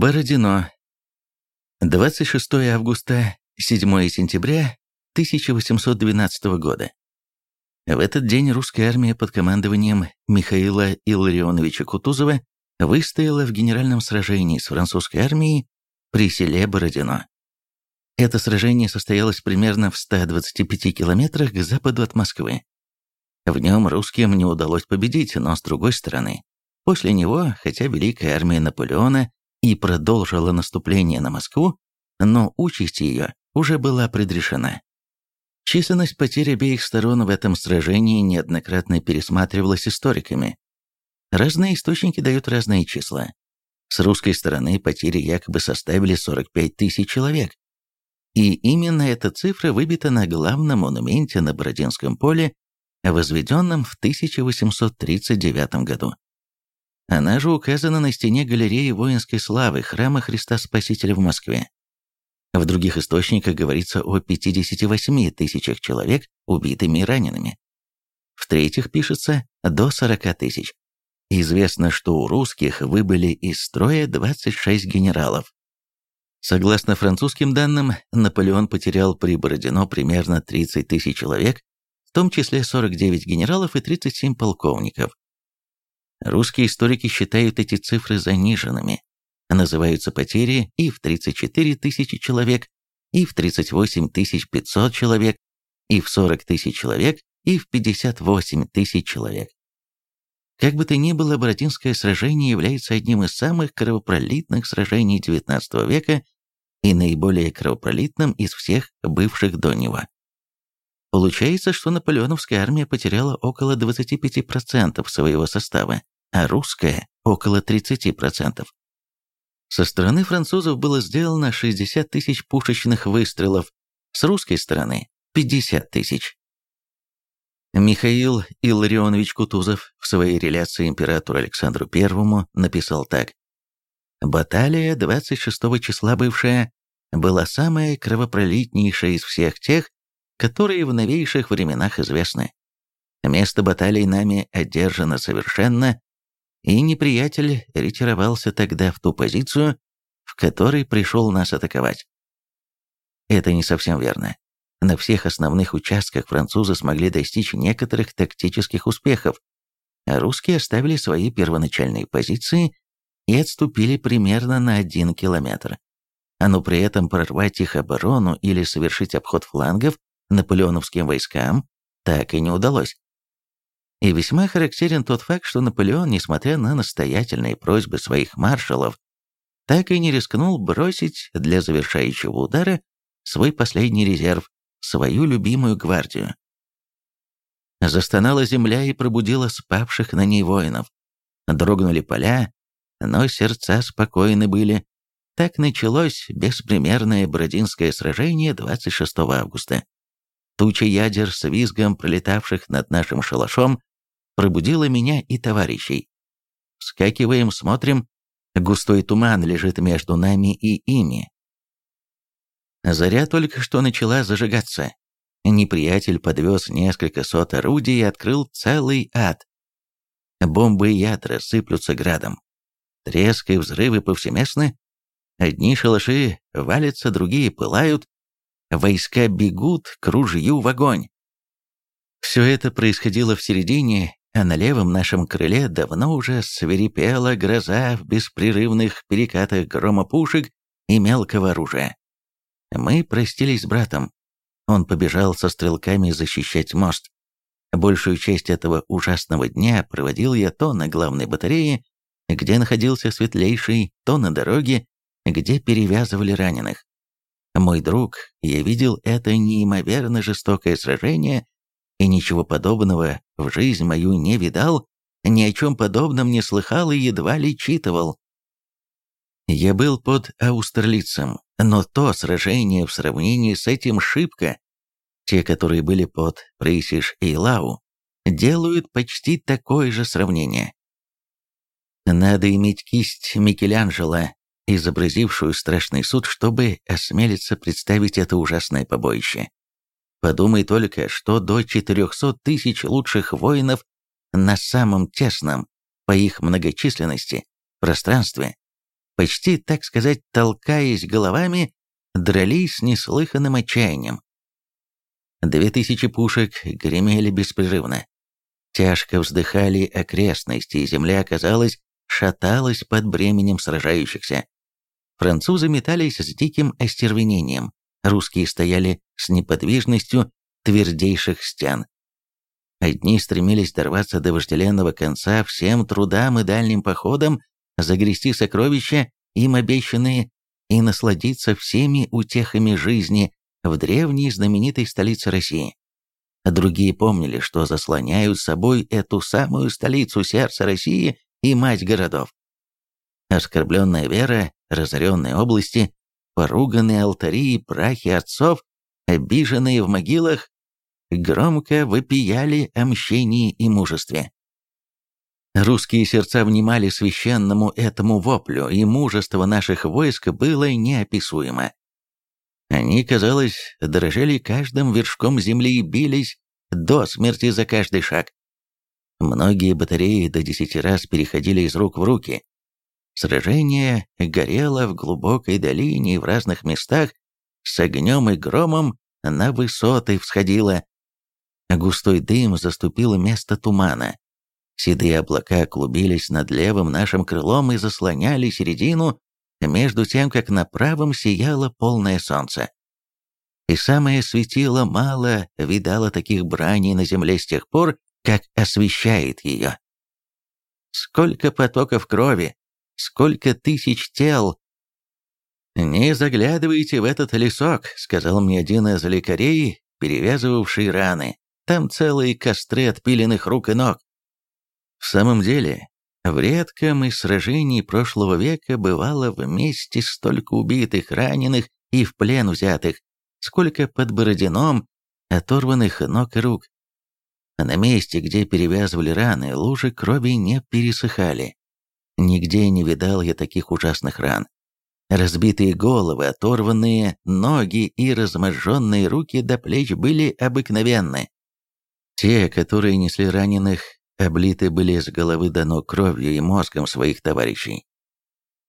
Бородино. 26 августа, 7 сентября 1812 года. В этот день русская армия под командованием Михаила Илларионовича Кутузова выстояла в генеральном сражении с французской армией при селе Бородино. Это сражение состоялось примерно в 125 километрах к западу от Москвы. В нем русским не удалось победить, но с другой стороны, после него, хотя Великая армия Наполеона и продолжила наступление на Москву, но участь ее уже была предрешена. Численность потерь обеих сторон в этом сражении неоднократно пересматривалась историками. Разные источники дают разные числа. С русской стороны потери якобы составили 45 тысяч человек. И именно эта цифра выбита на главном монументе на Бородинском поле, возведенном в 1839 году. Она же указана на стене галереи воинской славы храма Христа Спасителя в Москве. В других источниках говорится о 58 тысячах человек, убитыми и ранеными. В-третьих, пишется до 40 тысяч. Известно, что у русских выбыли из строя 26 генералов. Согласно французским данным, Наполеон потерял при Бородино примерно 30 тысяч человек, в том числе 49 генералов и 37 полковников. Русские историки считают эти цифры заниженными. Называются потери и в 34 тысячи человек, и в 38 500 человек, и в 40 тысяч человек, и в 58 тысяч человек. Как бы то ни было, Бородинское сражение является одним из самых кровопролитных сражений XIX века и наиболее кровопролитным из всех бывших до него. Получается, что наполеоновская армия потеряла около 25% своего состава, а русская – около 30%. Со стороны французов было сделано 60 тысяч пушечных выстрелов, с русской стороны – 50 тысяч. Михаил Илларионович Кутузов в своей реляции императору Александру I написал так. «Баталия 26 числа бывшая была самая кровопролитнейшая из всех тех, которые в новейших временах известны. Место баталий нами одержано совершенно, и неприятель ретировался тогда в ту позицию, в которой пришел нас атаковать. Это не совсем верно. На всех основных участках французы смогли достичь некоторых тактических успехов, а русские оставили свои первоначальные позиции и отступили примерно на один километр. А но при этом прорвать их оборону или совершить обход флангов наполеоновским войскам так и не удалось. И весьма характерен тот факт, что Наполеон, несмотря на настоятельные просьбы своих маршалов, так и не рискнул бросить для завершающего удара свой последний резерв, свою любимую гвардию. Застонала земля и пробудила спавших на ней воинов. Дрогнули поля, но сердца спокойны были. Так началось беспримерное Бородинское сражение 26 августа. Туча ядер с визгом, пролетавших над нашим шалашом, пробудила меня и товарищей. Вскакиваем, смотрим, густой туман лежит между нами и ими. Заря только что начала зажигаться. Неприятель подвез несколько сот орудий и открыл целый ад. Бомбы и ядра сыплются градом. Треск и взрывы повсеместны. Одни шалаши валятся, другие пылают. Войска бегут к ружью в огонь. Все это происходило в середине а на левом нашем крыле давно уже свирепела гроза в беспрерывных перекатах грома пушек и мелкого оружия. Мы простились с братом. Он побежал со стрелками защищать мост. Большую часть этого ужасного дня проводил я то на главной батарее, где находился светлейший, то на дороге, где перевязывали раненых. Мой друг, я видел это неимоверно жестокое сражение и ничего подобного в жизнь мою не видал, ни о чем подобном не слыхал и едва ли читывал. Я был под Аустерлицем, но то сражение в сравнении с этим шибко. Те, которые были под Прейсиш и Лау, делают почти такое же сравнение. Надо иметь кисть Микеланджело, изобразившую страшный суд, чтобы осмелиться представить это ужасное побоище. Подумай только, что до 400 тысяч лучших воинов на самом тесном, по их многочисленности, пространстве почти, так сказать, толкаясь головами, дрались с неслыханным отчаянием. Две тысячи пушек гремели беспрерывно. Тяжко вздыхали окрестности, и земля, казалось, шаталась под бременем сражающихся. Французы метались с диким остервенением, русские стояли с неподвижностью твердейших стен. Одни стремились дорваться до вожделенного конца всем трудам и дальним походам, загрести сокровища, им обещанные, и насладиться всеми утехами жизни в древней знаменитой столице России. Другие помнили, что заслоняют собой эту самую столицу сердца России и мать городов. Оскорбленная вера, разоренные области, поруганные алтари и прахи отцов, обиженные в могилах, громко вопияли о мщении и мужестве. Русские сердца внимали священному этому воплю, и мужество наших войск было неописуемо. Они, казалось, дрожали каждым вершком земли и бились до смерти за каждый шаг. Многие батареи до десяти раз переходили из рук в руки. Сражение горело в глубокой долине и в разных местах, с огнем и громом на высоты всходило. Густой дым заступил место тумана. Седые облака клубились над левым нашим крылом и заслоняли середину, между тем, как на правом сияло полное солнце. И самое светило мало видало таких браней на земле с тех пор, как освещает ее. Сколько потоков крови, сколько тысяч тел. «Не заглядывайте в этот лесок», — сказал мне один из лекарей, перевязывавший раны. «Там целые костры отпиленных рук и ног». В самом деле, в редком из сражений прошлого века бывало вместе столько убитых, раненых и в плен взятых, сколько под Бородином оторванных ног и рук. На месте, где перевязывали раны, лужи крови не пересыхали. Нигде не видал я таких ужасных ран. Разбитые головы, оторванные ноги и разможженные руки до плеч были обыкновенны. Те, которые несли раненых, облиты были с головы до ног кровью и мозгом своих товарищей.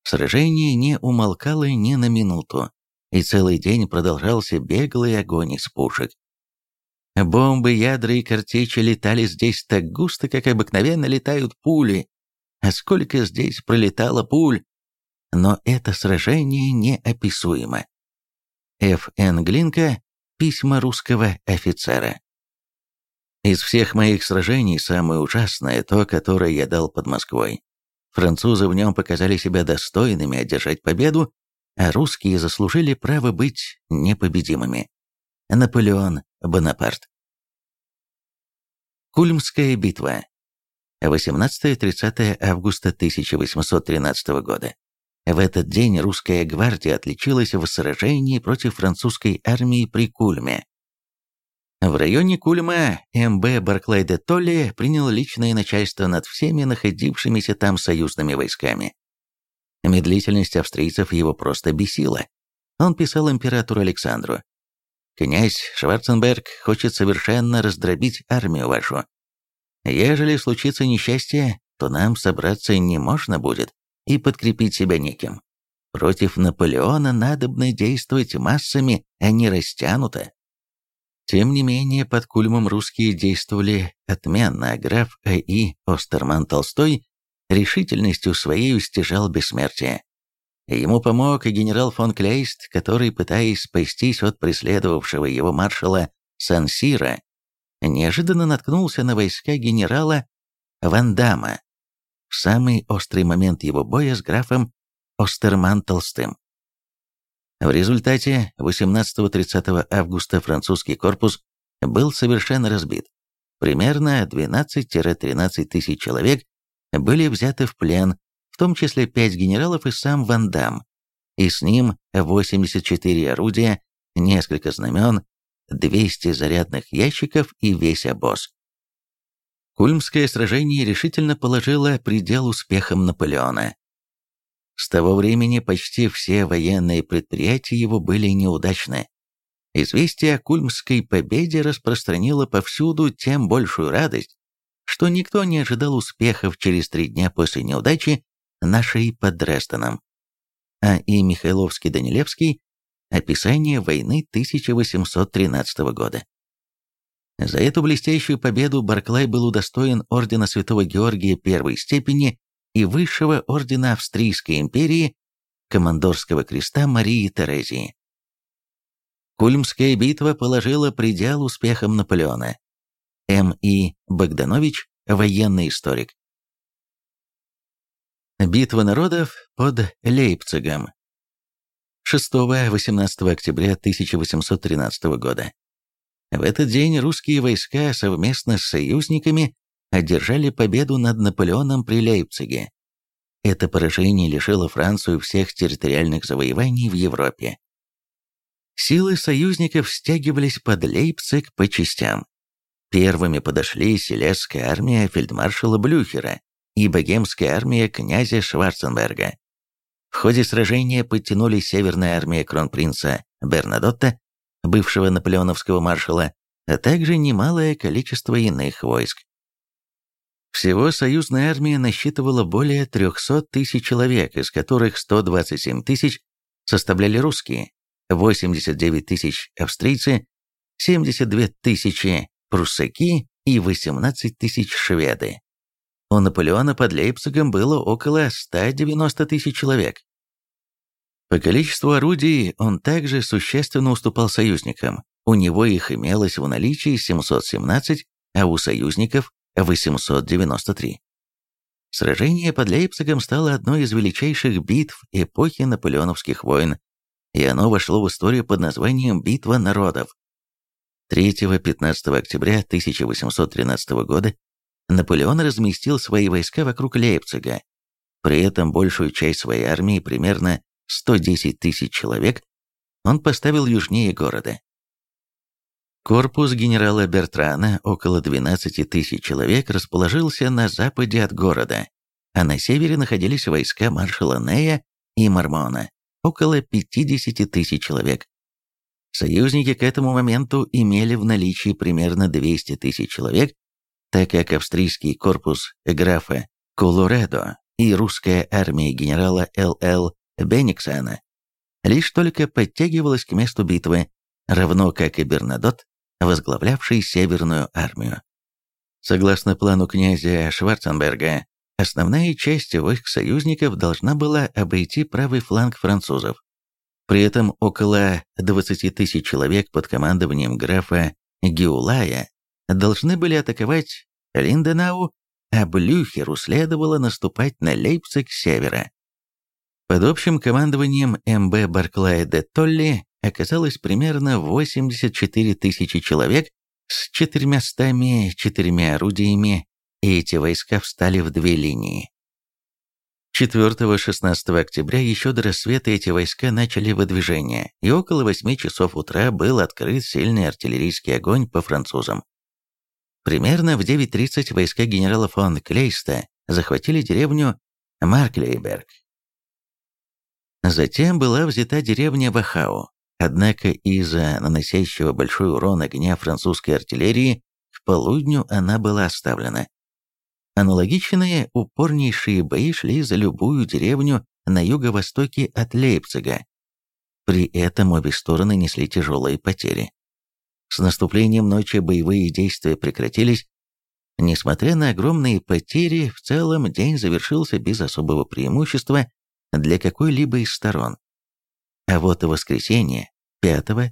Сражение не умолкало ни на минуту, и целый день продолжался беглый огонь из пушек. Бомбы, ядра и картечи летали здесь так густо, как обыкновенно летают пули. А сколько здесь пролетало пуль! Но это сражение неописуемо. Ф. Н. Глинка. Письма русского офицера. Из всех моих сражений самое ужасное то, которое я дал под Москвой. Французы в нем показали себя достойными одержать победу, а русские заслужили право быть непобедимыми. Наполеон Бонапарт. Кульмская битва. 18-30 августа 1813 года. В этот день русская гвардия отличилась в сражении против французской армии при Кульме. В районе Кульма МБ Барклай де Толли принял личное начальство над всеми находившимися там союзными войсками. Медлительность австрийцев его просто бесила. Он писал императору Александру, «Князь Шварценберг хочет совершенно раздробить армию вашу. Ежели случится несчастье, то нам собраться не можно будет и подкрепить себя неким. Против Наполеона надобно действовать массами, а не растянуто». Тем не менее, под Кульмом русские действовали отменно, а граф А.И. Остерман Толстой решительностью своей стяжал бессмертие. Ему помог и генерал фон Клейст, который, пытаясь спастись от преследовавшего его маршала Сансира, неожиданно наткнулся на войска генерала Вандама в самый острый момент его боя с графом Остерман-Толстым. В результате 18-30 августа французский корпус был совершенно разбит. Примерно 12-13 тысяч человек были взяты в плен, в том числе 5 генералов и сам Ван Дам, и с ним 84 орудия, несколько знамен, 200 зарядных ящиков и весь обоз. Кульмское сражение решительно положило предел успехам Наполеона. С того времени почти все военные предприятия его были неудачны. Известие о Кульмской победе распространило повсюду тем большую радость, что никто не ожидал успехов через три дня после неудачи нашей под Дрестоном. а и Михайловский-Данилевский «Описание войны 1813 года». За эту блестящую победу Барклай был удостоен ордена Святого Георгия первой степени и высшего ордена Австрийской империи командорского креста Марии Терезии. Кульмская битва положила предел успехам Наполеона. М. И. Богданович, военный историк. Битва народов под Лейпцигом. 6-18 октября 1813 года. В этот день русские войска совместно с союзниками одержали победу над Наполеоном при Лейпциге. Это поражение лишило Францию всех территориальных завоеваний в Европе. Силы союзников стягивались под Лейпциг по частям. Первыми подошли Селесская армия фельдмаршала Блюхера и богемская армия князя Шварценберга. В ходе сражения подтянулись Северная армия кронпринца Бернадотта, бывшего наполеоновского маршала, а также немалое количество иных войск. Всего союзная армия насчитывала более 300 тысяч человек, из которых 127 тысяч составляли русские, 89 тысяч австрийцы, 72 тысячи пруссаки и 18 тысяч шведы. У Наполеона под Лейпцигом было около 190 тысяч человек. По количеству орудий он также существенно уступал союзникам. У него их имелось в наличии 717, а у союзников 893. Сражение под Лейпцигом стало одной из величайших битв эпохи наполеоновских войн, и оно вошло в историю под названием «Битва народов». 3-15 октября 1813 года Наполеон разместил свои войска вокруг Лейпцига. При этом большую часть своей армии, примерно 110 тысяч человек, он поставил южнее города. Корпус генерала Бертрана, около 12 тысяч человек, расположился на западе от города, а на севере находились войска маршала Нея и Мармона, около 50 тысяч человек. Союзники к этому моменту имели в наличии примерно 200 тысяч человек, так как австрийский корпус графа Колоредо и русская армия генерала Л.Л. Бениксена лишь только подтягивалась к месту битвы, равно как и Бернадот, возглавлявший Северную армию. Согласно плану князя Шварценберга, основная часть войск союзников должна была обойти правый фланг французов. При этом около 20 тысяч человек под командованием графа Геулая должны были атаковать Линденау, а Блюхеру следовало наступать на Лейпциг с севера. Под общим командованием МБ Барклая де Толли оказалось примерно 84 тысячи человек с четырьмястами четырьмя орудиями, и эти войска встали в две линии. 4-16 октября еще до рассвета эти войска начали выдвижение, и около 8 часов утра был открыт сильный артиллерийский огонь по французам. Примерно в 9.30 войска генерала фон Клейста захватили деревню Марклейберг. Затем была взята деревня Вахау, однако из-за наносящего большой урон огня французской артиллерии к полудню она была оставлена. Аналогичные упорнейшие бои шли за любую деревню на юго-востоке от Лейпцига. При этом обе стороны несли тяжелые потери. С наступлением ночи боевые действия прекратились. Несмотря на огромные потери, в целом день завершился без особого преимущества для какой-либо из сторон. А вот в воскресенье, 5-17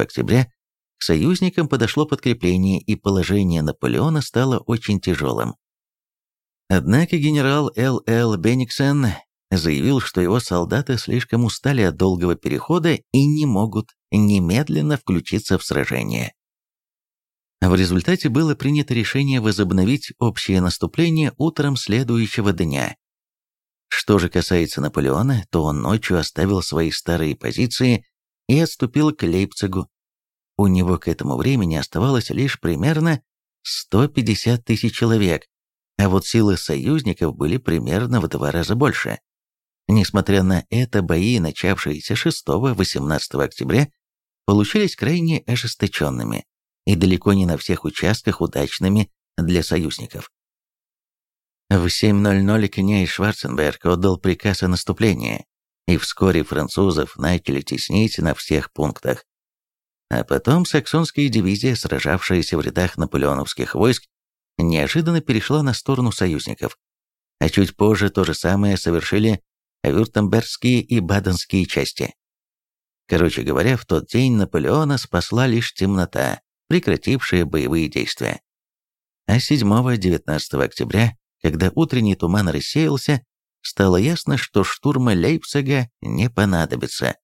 октября, к союзникам подошло подкрепление, и положение Наполеона стало очень тяжелым. Однако генерал Л.Л. Бениксен заявил, что его солдаты слишком устали от долгого перехода и не могут немедленно включиться в сражение. В результате было принято решение возобновить общее наступление утром следующего дня. Что же касается Наполеона, то он ночью оставил свои старые позиции и отступил к Лейпцигу. У него к этому времени оставалось лишь примерно 150 тысяч человек, а вот силы союзников были примерно в два раза больше. Несмотря на это, бои, начавшиеся 6-18 октября, получились крайне ожесточенными и далеко не на всех участках удачными для союзников. В 7.00 князь Шварценберг отдал приказ о наступлении. и вскоре французов начали теснить на всех пунктах. А потом саксонская дивизия, сражавшаяся в рядах наполеоновских войск, неожиданно перешла на сторону союзников. А чуть позже то же самое совершили вюртембергские и баденские части. Короче говоря, в тот день Наполеона спасла лишь темнота, прекратившая боевые действия. А 7-19 октября, когда утренний туман рассеялся, стало ясно, что штурма Лейпцига не понадобится.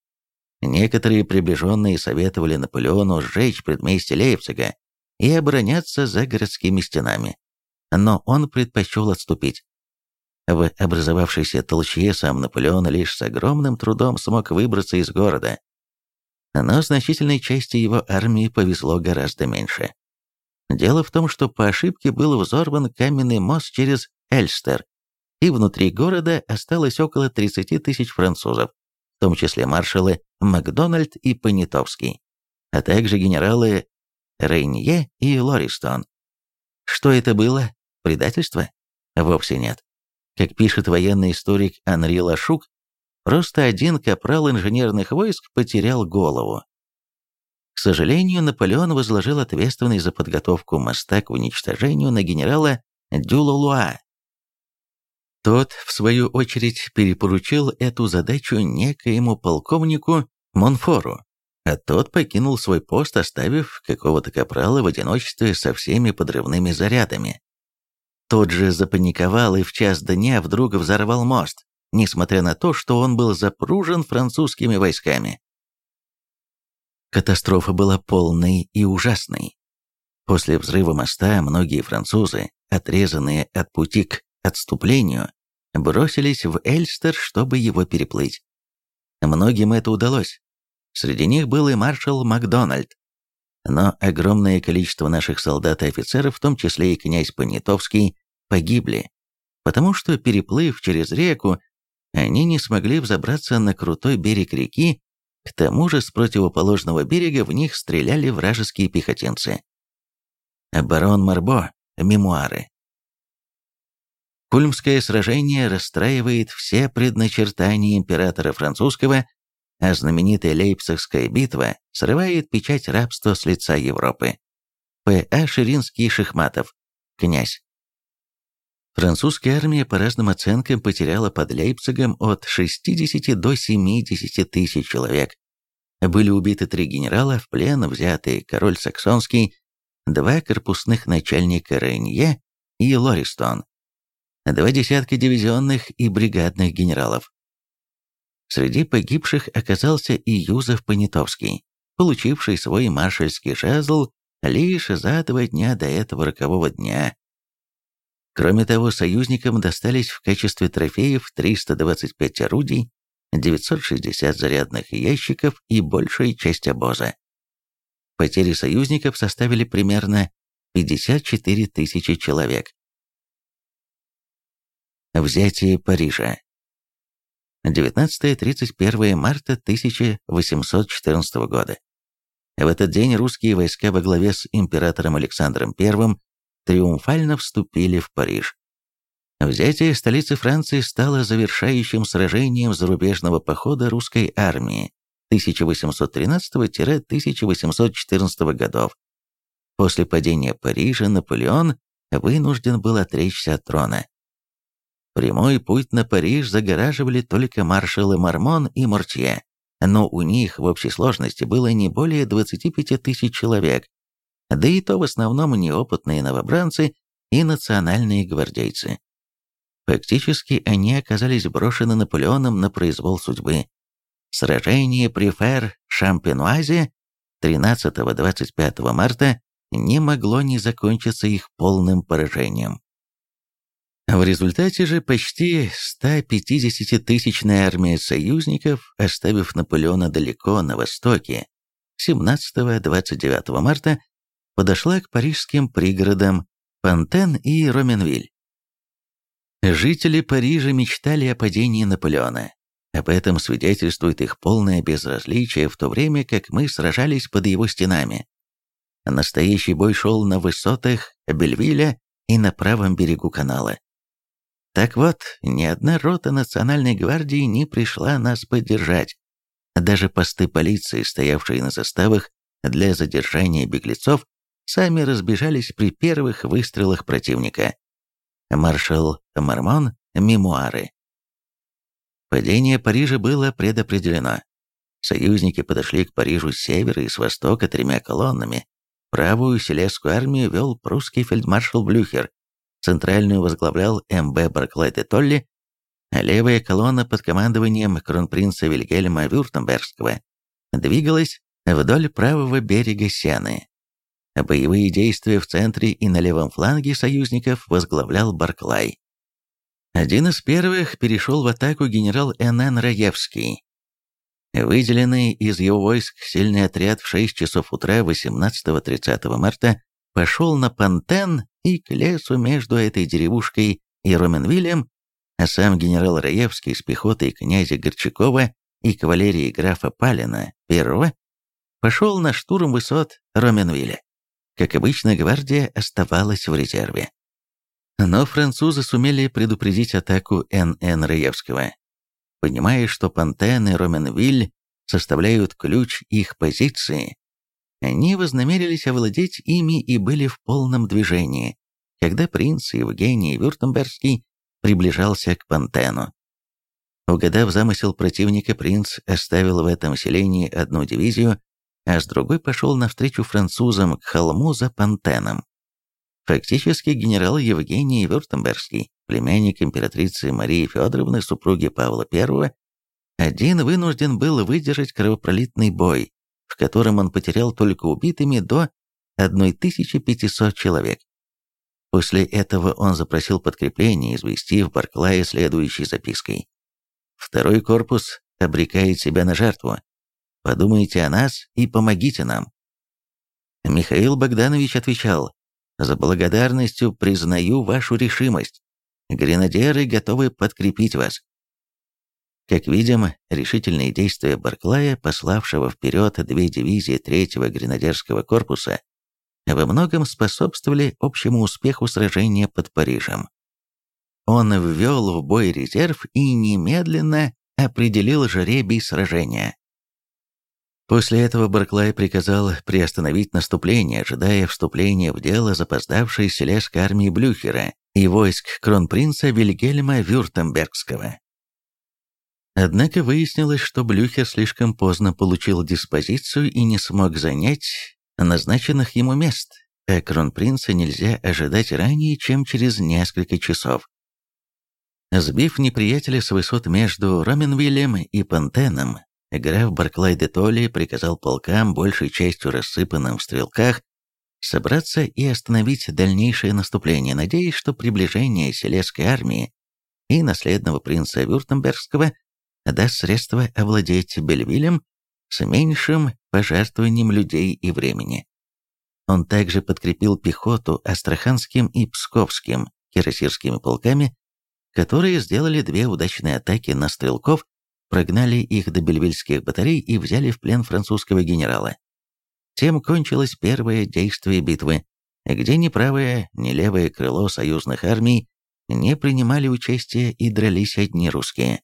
Некоторые приближенные советовали Наполеону сжечь предместье Лейпцига и обороняться за городскими стенами. Но он предпочел отступить. В образовавшейся толчье сам Наполеон лишь с огромным трудом смог выбраться из города. Но значительной части его армии повезло гораздо меньше. Дело в том, что по ошибке был взорван каменный мост через Эльстер, и внутри города осталось около 30 тысяч французов, в том числе маршалы Макдональд и Понятовский, а также генералы Рейнье и Лористон. Что это было? Предательство? Вовсе нет. Как пишет военный историк Анри Лашук, просто один капрал инженерных войск потерял голову. К сожалению, Наполеон возложил ответственность за подготовку моста к уничтожению на генерала Дюлалуа. Тот, в свою очередь, перепоручил эту задачу некоему полковнику Монфору, а тот покинул свой пост, оставив какого-то капрала в одиночестве со всеми подрывными зарядами. Тот же запаниковал и в час дня вдруг взорвал мост, несмотря на то, что он был запружен французскими войсками. Катастрофа была полной и ужасной. После взрыва моста многие французы, отрезанные от пути к отступлению, бросились в Эльстер, чтобы его переплыть. Многим это удалось. Среди них был и маршал Макдональд. Но огромное количество наших солдат и офицеров, в том числе и князь Понятовский, погибли, потому что, переплыв через реку, они не смогли взобраться на крутой берег реки к тому же с противоположного берега в них стреляли вражеские пехотинцы. Барон Марбо. Мемуары. Кульмское сражение расстраивает все предначертания императора французского, а знаменитая Лейпцигская битва срывает печать рабства с лица Европы. П.А. Ширинский-Шихматов. Князь. Французская армия по разным оценкам потеряла под Лейпцигом от 60 до 70 тысяч человек. Были убиты три генерала, в плен взяты король Саксонский, два корпусных начальника Рейнье и Лористон, два десятка дивизионных и бригадных генералов. Среди погибших оказался и Юзеф Понятовский, получивший свой маршальский жезл лишь за два дня до этого рокового дня, Кроме того, союзникам достались в качестве трофеев 325 орудий, 960 зарядных ящиков и большая часть обоза. Потери союзников составили примерно 54 тысячи человек. Взятие Парижа 19-31 марта 1814 года. В этот день русские войска во главе с императором Александром I триумфально вступили в Париж. Взятие столицы Франции стало завершающим сражением зарубежного похода русской армии 1813-1814 годов. После падения Парижа Наполеон вынужден был отречься от трона. Прямой путь на Париж загораживали только маршалы Мармон и Мортье, но у них в общей сложности было не более 25 тысяч человек, да и то в основном неопытные новобранцы и национальные гвардейцы. Фактически они оказались брошены Наполеоном на произвол судьбы. Сражение при Фер-Шампенуазе 13-25 марта не могло не закончиться их полным поражением. В результате же почти 150-тысячная армия союзников, оставив Наполеона далеко на востоке, 17-29 марта подошла к парижским пригородам Пантен и Роменвиль. Жители Парижа мечтали о падении Наполеона. Об этом свидетельствует их полное безразличие, в то время как мы сражались под его стенами. Настоящий бой шел на высотах Бельвиля и на правом берегу канала. Так вот, ни одна рота Национальной гвардии не пришла нас поддержать. Даже посты полиции, стоявшие на заставах для задержания беглецов, сами разбежались при первых выстрелах противника. Маршал Мармон, мемуары. Падение Парижа было предопределено. Союзники подошли к Парижу с севера и с востока тремя колоннами. Правую селезскую армию вел прусский фельдмаршал Блюхер, центральную возглавлял МБ Барклай де Толли, а левая колонна под командованием кронпринца Вильгельма Вюртембергского двигалась вдоль правого берега Сены. Боевые действия в центре и на левом фланге союзников возглавлял Барклай. Один из первых перешел в атаку генерал Н.Н. Раевский. Выделенный из его войск сильный отряд в 6 часов утра 18-30 марта пошел на Пантен и к лесу между этой деревушкой и Роменвилем, а сам генерал Раевский с пехотой князя Горчакова и кавалерии графа Палина I пошел на штурм высот Роменвиля. Как обычно, гвардия оставалась в резерве. Но французы сумели предупредить атаку Н.Н. Раевского. Понимая, что Пантен и Роменвиль составляют ключ их позиции, они вознамерились овладеть ими и были в полном движении, когда принц Евгений Вюртембергский приближался к Пантену. Угадав замысел противника, принц оставил в этом селении одну дивизию, а с другой пошел навстречу французам к холму за Пантеном. Фактически генерал Евгений Вюртембергский, племянник императрицы Марии Федоровны, супруги Павла I, один вынужден был выдержать кровопролитный бой, в котором он потерял только убитыми до 1500 человек. После этого он запросил подкрепление, известив Барклая следующей запиской. «Второй корпус обрекает себя на жертву. Подумайте о нас и помогите нам». Михаил Богданович отвечал, «За благодарностью признаю вашу решимость. Гренадеры готовы подкрепить вас. Как видим, решительные действия Барклая, пославшего вперед две дивизии третьего гренадерского корпуса, во многом способствовали общему успеху сражения под Парижем. Он ввел в бой резерв и немедленно определил жребий сражения. После этого Барклай приказал приостановить наступление, ожидая вступления в дело запоздавшей селезской армии Блюхера и войск кронпринца Вильгельма Вюртембергского. Однако выяснилось, что Блюхер слишком поздно получил диспозицию и не смог занять назначенных ему мест, а кронпринца нельзя ожидать ранее, чем через несколько часов. Сбив неприятеля с высот между Роменвиллем и Пантеном, граф Барклай де Толли приказал полкам, большей частью рассыпанным в стрелках, собраться и остановить дальнейшее наступление, надеясь, что приближение Селесской армии и наследного принца Вюртембергского даст средства овладеть Бельвилем с меньшим пожертвованием людей и времени. Он также подкрепил пехоту Астраханским и Псковским кирасирскими полками, которые сделали две удачные атаки на стрелков, прогнали их до бельвильских батарей и взяли в плен французского генерала. Тем кончилось первое действие битвы, где ни правое, ни левое крыло союзных армий не принимали участия и дрались одни русские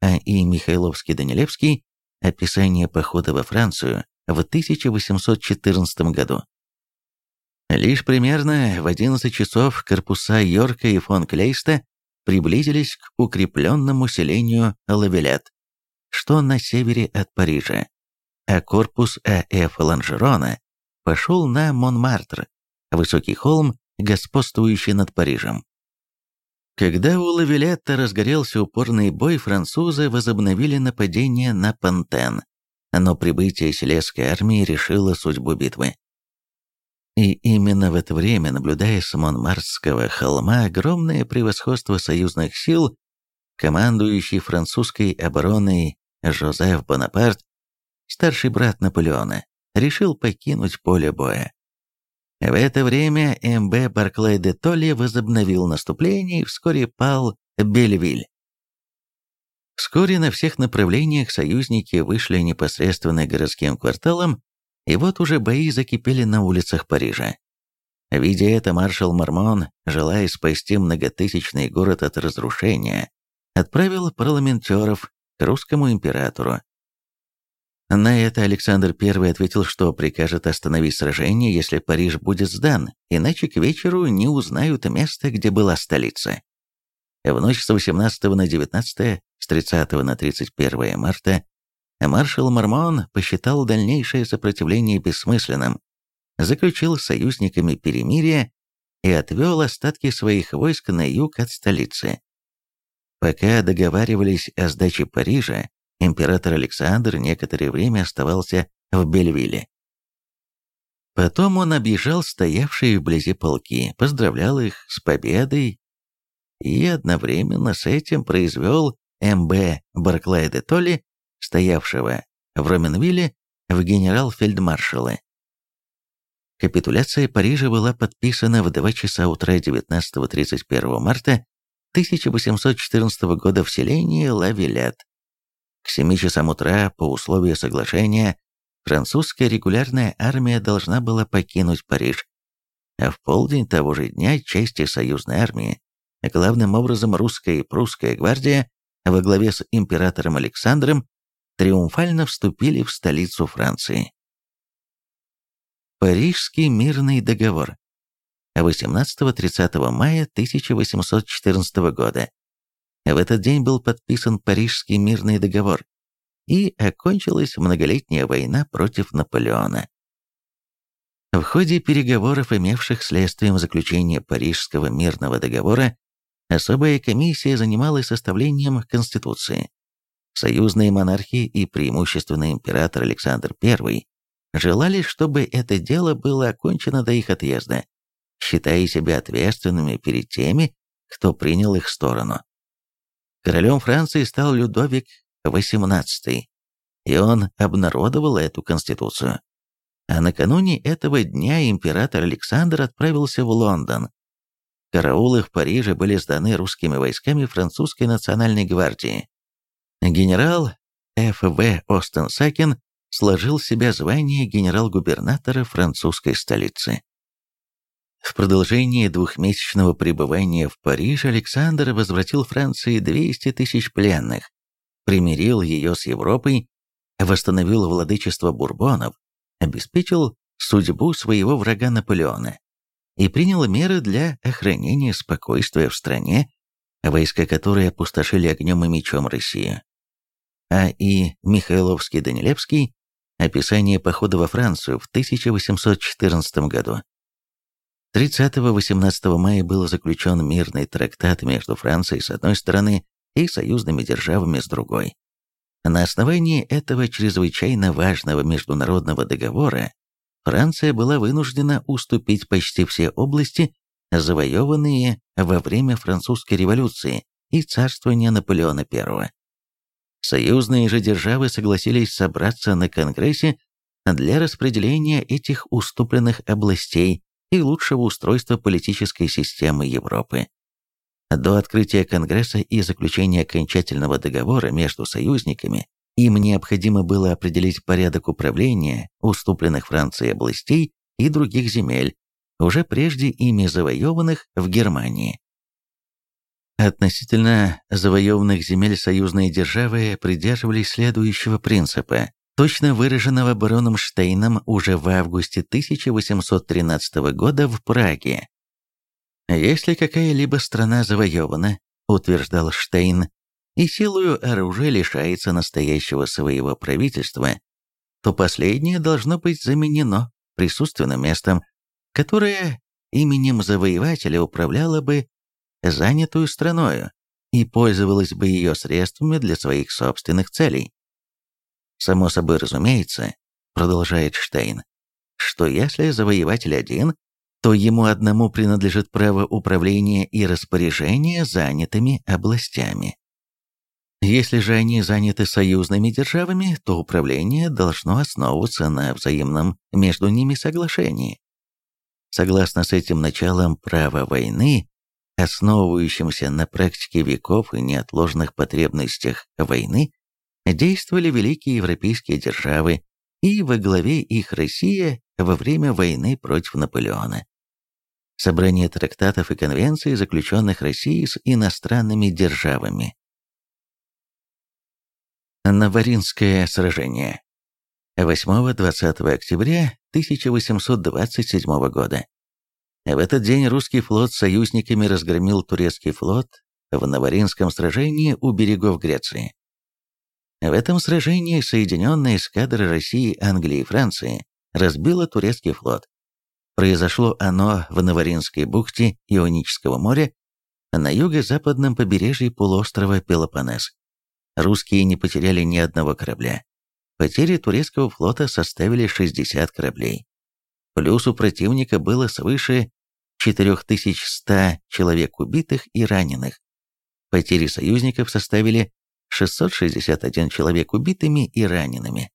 а и Михайловский-Данилевский «Описание похода во Францию» в 1814 году. Лишь примерно в 11 часов корпуса Йорка и фон Клейста приблизились к укрепленному селению Лавелет, что на севере от Парижа, а корпус А.Ф. Ланжерона пошел на Монмартр, высокий холм, господствующий над Парижем. Когда у Лавилетта разгорелся упорный бой, французы возобновили нападение на Пантен, но прибытие Селесской армии решило судьбу битвы. И именно в это время, наблюдая с Монмартского холма огромное превосходство союзных сил, командующий французской обороной Жозеф Бонапарт, старший брат Наполеона, решил покинуть поле боя. В это время МБ Барклай де Толли возобновил наступление и вскоре пал Бельвиль. Вскоре на всех направлениях союзники вышли непосредственно к городским кварталам, и вот уже бои закипели на улицах Парижа. Видя это, маршал Мармон, желая спасти многотысячный город от разрушения, отправил парламентеров к русскому императору. На это Александр I ответил, что прикажет остановить сражение, если Париж будет сдан, иначе к вечеру не узнают место, где была столица. В ночь с 18 на 19, с 30 на 31 марта маршал Мармон посчитал дальнейшее сопротивление бессмысленным, заключил с союзниками перемирие и отвел остатки своих войск на юг от столицы. Пока договаривались о сдаче Парижа, император Александр некоторое время оставался в Бельвилле. Потом он объезжал стоявшие вблизи полки, поздравлял их с победой и одновременно с этим произвел МБ Барклай де Толли, стоявшего в Роменвилле, в генерал-фельдмаршалы. Капитуляция Парижа была подписана в 2 часа утра 19-31 марта 1814 года в селении Лавилет. К 7 часам утра, по условию соглашения, французская регулярная армия должна была покинуть Париж, а в полдень того же дня части союзной армии, главным образом русская и прусская гвардия, во главе с императором Александром, триумфально вступили в столицу Франции. Парижский мирный договор 18-30 мая 1814 года. В этот день был подписан Парижский мирный договор и окончилась многолетняя война против Наполеона. В ходе переговоров, имевших следствием заключения Парижского мирного договора, особая комиссия занималась составлением Конституции. Союзные монархии и преимущественно император Александр I желали, чтобы это дело было окончено до их отъезда, считая себя ответственными перед теми, кто принял их сторону. Королем Франции стал Людовик XVIII, и он обнародовал эту конституцию. А накануне этого дня император Александр отправился в Лондон. Караулы в Париже были сданы русскими войсками французской национальной гвардии. Генерал Ф.В. Остенсакен сложил в себя звание генерал-губернатора французской столицы. В продолжении двухмесячного пребывания в Париже Александр возвратил Франции 200 тысяч пленных, примирил ее с Европой, восстановил владычество бурбонов, обеспечил судьбу своего врага Наполеона и принял меры для охранения спокойствия в стране, войска которой опустошили огнем и мечом Россию. А. И. Михайловский-Данилевский Описание похода во Францию в 1814 году. 30-18 мая был заключен мирный трактат между Францией с одной стороны и союзными державами с другой. На основании этого чрезвычайно важного международного договора Франция была вынуждена уступить почти все области, завоеванные во время французской революции и царствования Наполеона I. Союзные же державы согласились собраться на Конгрессе для распределения этих уступленных областей и лучшего устройства политической системы Европы. До открытия Конгресса и заключения окончательного договора между союзниками им необходимо было определить порядок управления уступленных Франции областей и других земель, уже прежде ими завоеванных в Германии. Относительно завоеванных земель союзные державы придерживались следующего принципа, точно выраженного бароном Штейном уже в августе 1813 года в Праге. «Если какая-либо страна завоевана, — утверждал Штейн, — и силою оружия лишается настоящего своего правительства, то последнее должно быть заменено присутственным местом, которое именем завоевателя управляло бы занятую страною, и пользовалась бы ее средствами для своих собственных целей. Само собой разумеется, продолжает Штейн, что если завоеватель один, то ему одному принадлежит право управления и распоряжения занятыми областями. Если же они заняты союзными державами, то управление должно основываться на взаимном между ними соглашении. Согласно с этим началом права войны, основывающимся на практике веков и неотложных потребностях войны, действовали великие европейские державы и во главе их Россия во время войны против Наполеона. собрание трактатов и конвенций, заключенных Россией с иностранными державами. Наваринское сражение 8-20 октября 1827 года. В этот день русский флот с союзниками разгромил турецкий флот в Наваринском сражении у берегов Греции. В этом сражении соединенные эскадры России, Англии и Франции разбила турецкий флот. Произошло оно в Наваринской бухте Ионического моря на юго-западном побережье полуострова Пелопоннес. Русские не потеряли ни одного корабля. Потери турецкого флота составили 60 кораблей. Плюс у противника было свыше 4100 человек убитых и раненых. Потери союзников составили 661 человек убитыми и ранеными.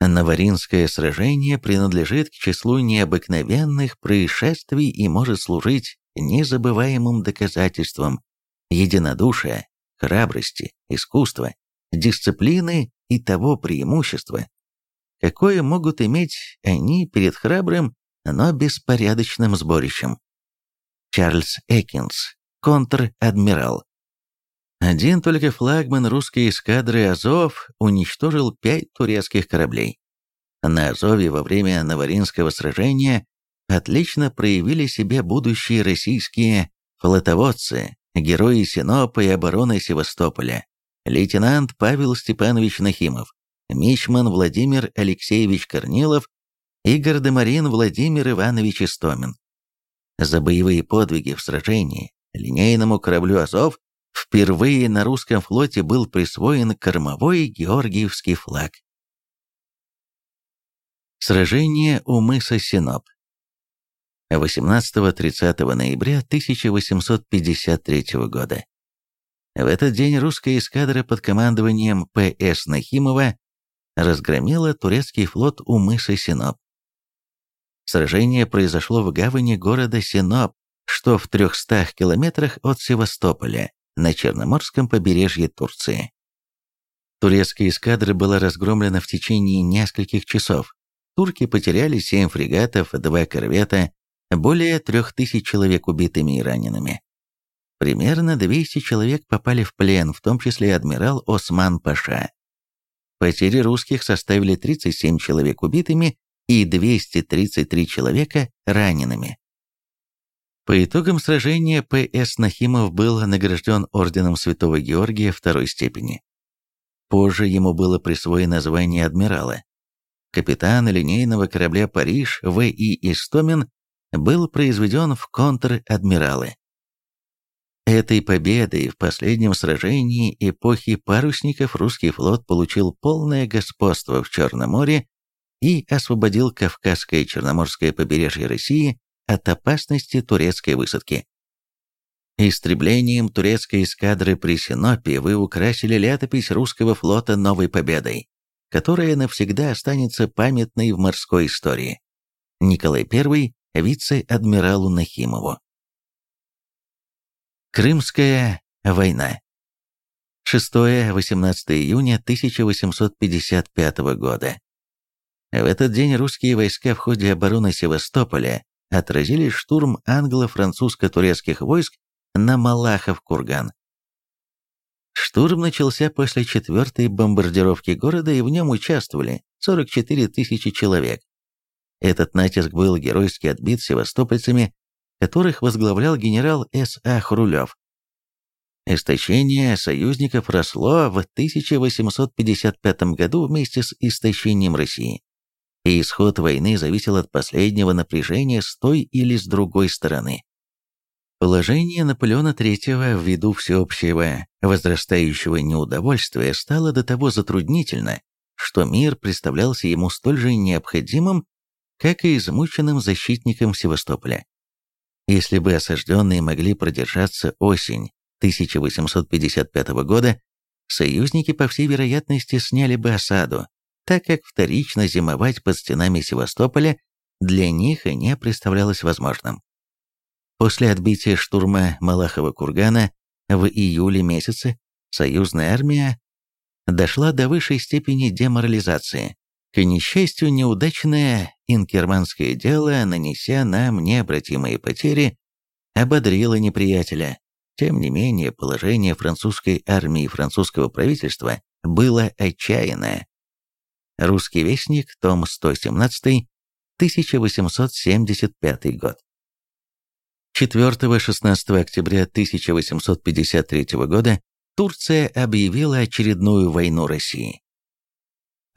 Наваринское сражение принадлежит к числу необыкновенных происшествий и может служить незабываемым доказательством единодушия, храбрости, искусства, дисциплины и того преимущества, какое могут иметь они перед храбрым, но беспорядочным сборищем. Чарльз Экинс, контр-адмирал. Один только флагман русской эскадры «Азов» уничтожил пять турецких кораблей. На Азове во время Наваринского сражения отлично проявили себя будущие российские флотоводцы, герои Синопа и обороны Севастополя, лейтенант Павел Степанович Нахимов, мичман Владимир Алексеевич Корнилов и гардемарин Владимир Иванович Истомин. За боевые подвиги в сражении линейному кораблю «Азов» впервые на русском флоте был присвоен кормовой Георгиевский флаг. Сражение у мыса Синоп 18-30 ноября 1853 года. В этот день русская эскадра под командованием П.С. Нахимова разгромила турецкий флот у мыса Синоп. Сражение произошло в гавани города Синоп, что в 300 километрах от Севастополя на Черноморском побережье Турции. Турецкая эскадра была разгромлена в течение нескольких часов. Турки потеряли 7 фрегатов, 2 корвета, более 3000 человек убитыми и ранеными. Примерно 200 человек попали в плен, в том числе адмирал Осман Паша. Потери русских составили 37 человек убитыми и 233 человека ранеными. По итогам сражения П.С. Нахимов был награжден орденом Святого Георгия второй степени. Позже ему было присвоено звание адмирала. Капитан линейного корабля «Париж» В.И. Истомин был произведен в контр-адмиралы. Этой победой в последнем сражении эпохи парусников русский флот получил полное господство в Черном море и освободил Кавказское и Черноморское побережье России от опасности турецкой высадки. Истреблением турецкой эскадры при Синопе вы украсили летопись русского флота новой победой, которая навсегда останется памятной в морской истории. Николай I вице-адмиралу Нахимову. Крымская война. 6-18 июня 1855 года. В этот день русские войска в ходе обороны Севастополя отразили штурм англо-французско-турецких войск на Малахов-Курган. Штурм начался после четвертой бомбардировки города, и в нем участвовали 44 тысячи человек. Этот натиск был геройски отбит севастопольцами, которых возглавлял генерал С.А. Хрулев. Истощение союзников росло в 1855 году вместе с истощением России и исход войны зависел от последнего напряжения с той или с другой стороны. Положение Наполеона III ввиду всеобщего возрастающего неудовольствия стало до того затруднительно, что мир представлялся ему столь же необходимым, как и измученным защитником Севастополя. Если бы осажденные могли продержаться осень 1855 года, союзники, по всей вероятности, сняли бы осаду, так как вторично зимовать под стенами Севастополя для них и не представлялось возможным. После отбития штурма Малахова кургана в июле месяце союзная армия дошла до высшей степени деморализации, К несчастью, неудачное инкерманское дело, нанеся нам необратимые потери, ободрило неприятеля. Тем не менее, положение французской армии и французского правительства было отчаянное. Русский вестник, том 117, 1875 год. 4-16 октября 1853 года Турция объявила очередную войну России.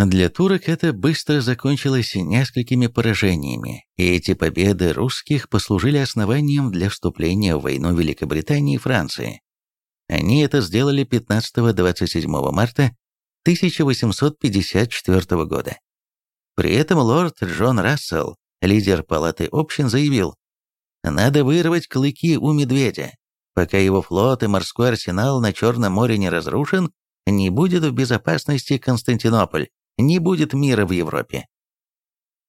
Для турок это быстро закончилось несколькими поражениями, и эти победы русских послужили основанием для вступления в войну Великобритании и Франции. Они это сделали 15-27 марта 1854 года. При этом лорд Джон Рассел, лидер Палаты общин, заявил, «Надо вырвать клыки у медведя. Пока его флот и морской арсенал на Черном море не разрушен, не будет в безопасности Константинополь, не будет мира в Европе.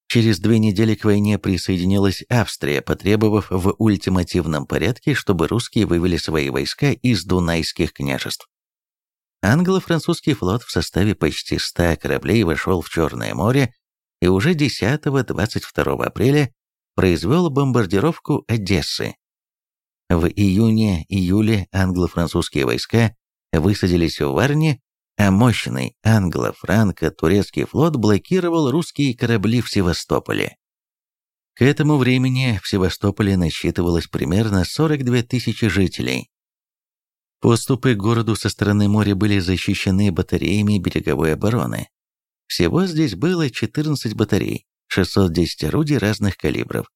Через две недели к войне присоединилась Австрия, потребовав в ультимативном порядке, чтобы русские вывели свои войска из Дунайских княжеств. Англо-французский флот в составе почти 100 кораблей вошел в Черное море и уже 10-22 апреля произвел бомбардировку Одессы. В июне-июле англо-французские войска высадились в Варне а мощный англо-франко-турецкий флот блокировал русские корабли в Севастополе. К этому времени в Севастополе насчитывалось примерно 42 тысячи жителей. Поступы к городу со стороны моря были защищены батареями береговой обороны. Всего здесь было 14 батарей, 610 орудий разных калибров.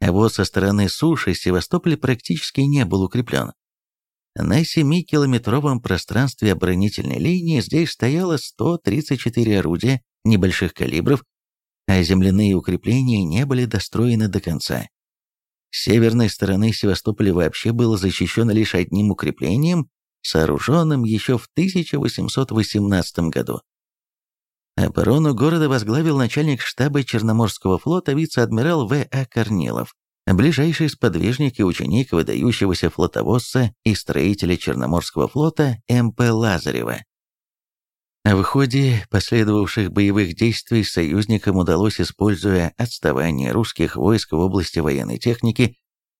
А вот со стороны суши Севастополь практически не был укреплен. На 7-километровом пространстве оборонительной линии здесь стояло 134 орудия небольших калибров, а земляные укрепления не были достроены до конца. С северной стороны Севастополя вообще было защищено лишь одним укреплением, сооруженным еще в 1818 году. Оборону города возглавил начальник штаба Черноморского флота вице-адмирал В.А. Корнилов ближайший сподвижник и ученик выдающегося флотоводца и строителя Черноморского флота М.П. Лазарева. В ходе последовавших боевых действий союзникам удалось, используя отставание русских войск в области военной техники,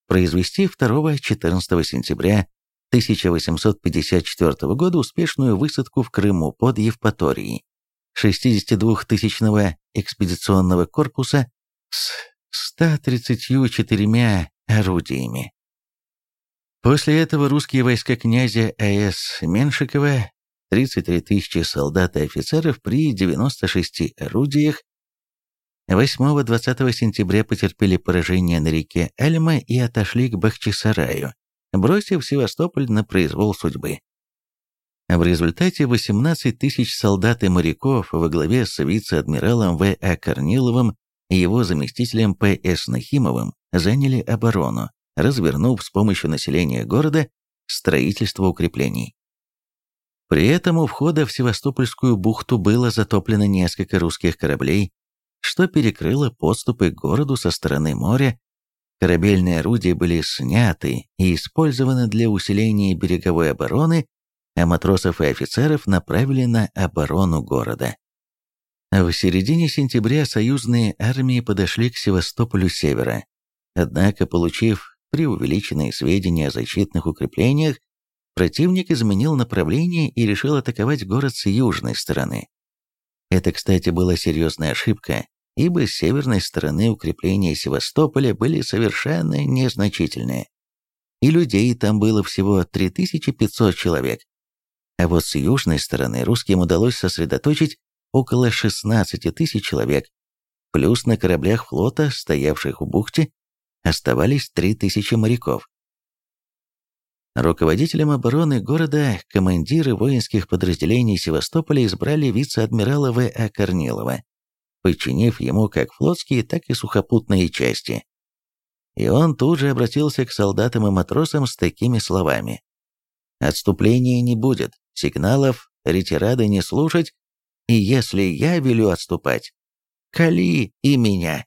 произвести 2-14 сентября 1854 года успешную высадку в Крыму под Евпаторией 62-тысячного экспедиционного корпуса с 134 орудиями. После этого русские войска князя А.С. Меншикова, 33 тысячи солдат и офицеров при 96 орудиях, 8-20 сентября потерпели поражение на реке Альма и отошли к Бахчисараю, бросив Севастополь на произвол судьбы. В результате 18 тысяч солдат и моряков во главе с вице-адмиралом В.А. Корниловым и его заместителем П.С. Нахимовым заняли оборону, развернув с помощью населения города строительство укреплений. При этом у входа в Севастопольскую бухту было затоплено несколько русских кораблей, что перекрыло подступы к городу со стороны моря. Корабельные орудия были сняты и использованы для усиления береговой обороны, а матросов и офицеров направили на оборону города. В середине сентября союзные армии подошли к Севастополю севера. Однако, получив преувеличенные сведения о защитных укреплениях, противник изменил направление и решил атаковать город с южной стороны. Это, кстати, была серьезная ошибка, ибо с северной стороны укрепления Севастополя были совершенно незначительные. И людей там было всего 3500 человек. А вот с южной стороны русским удалось сосредоточить около 16 тысяч человек, плюс на кораблях флота, стоявших в бухте, оставались 3 тысячи моряков. Руководителем обороны города командиры воинских подразделений Севастополя избрали вице-адмирала В.А. Корнилова, подчинив ему как флотские, так и сухопутные части. И он тут же обратился к солдатам и матросам с такими словами. «Отступления не будет, сигналов, ретирады не слушать, и если я велю отступать, кали и меня.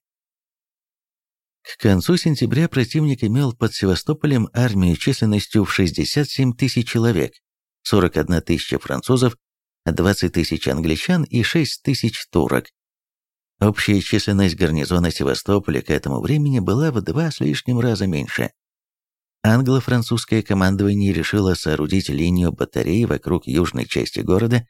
К концу сентября противник имел под Севастополем армию численностью в 67 тысяч человек, 41 тысяча французов, 20 тысяч англичан и 6 тысяч турок. Общая численность гарнизона Севастополя к этому времени была в два с лишним раза меньше. Англо-французское командование решило соорудить линию батарей вокруг южной части города,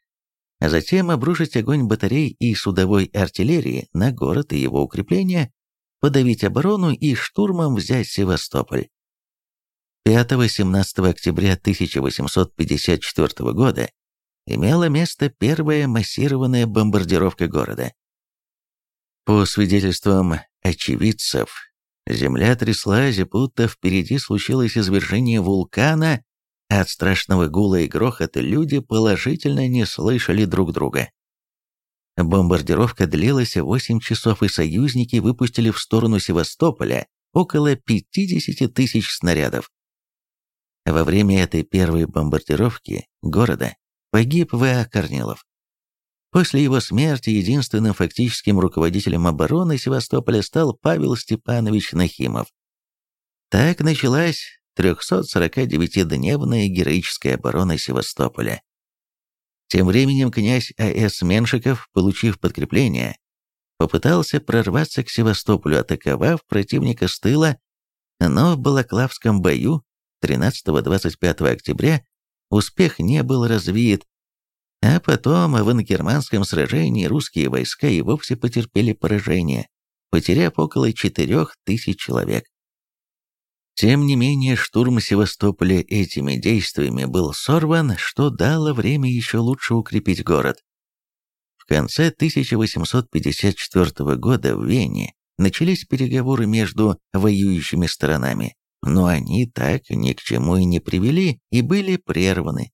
затем обрушить огонь батарей и судовой артиллерии на город и его укрепления, подавить оборону и штурмом взять Севастополь. 5-17 октября 1854 года имела место первая массированная бомбардировка города. По свидетельствам очевидцев, земля тряслась, будто впереди случилось извержение вулкана, а от страшного гула и грохота люди положительно не слышали друг друга. Бомбардировка длилась 8 часов, и союзники выпустили в сторону Севастополя около 50 тысяч снарядов. Во время этой первой бомбардировки города погиб В.А. Корнилов. После его смерти единственным фактическим руководителем обороны Севастополя стал Павел Степанович Нахимов. Так началась 349-дневная героическая оборона Севастополя. Тем временем князь А.С. Меншиков, получив подкрепление, попытался прорваться к Севастополю, атаковав противника с тыла, но в Балаклавском бою 13-25 октября успех не был развит, а потом в ангерманском сражении русские войска и вовсе потерпели поражение, потеряв около 4000 человек. Тем не менее, штурм Севастополя этими действиями был сорван, что дало время еще лучше укрепить город. В конце 1854 года в Вене начались переговоры между воюющими сторонами, но они так ни к чему и не привели и были прерваны.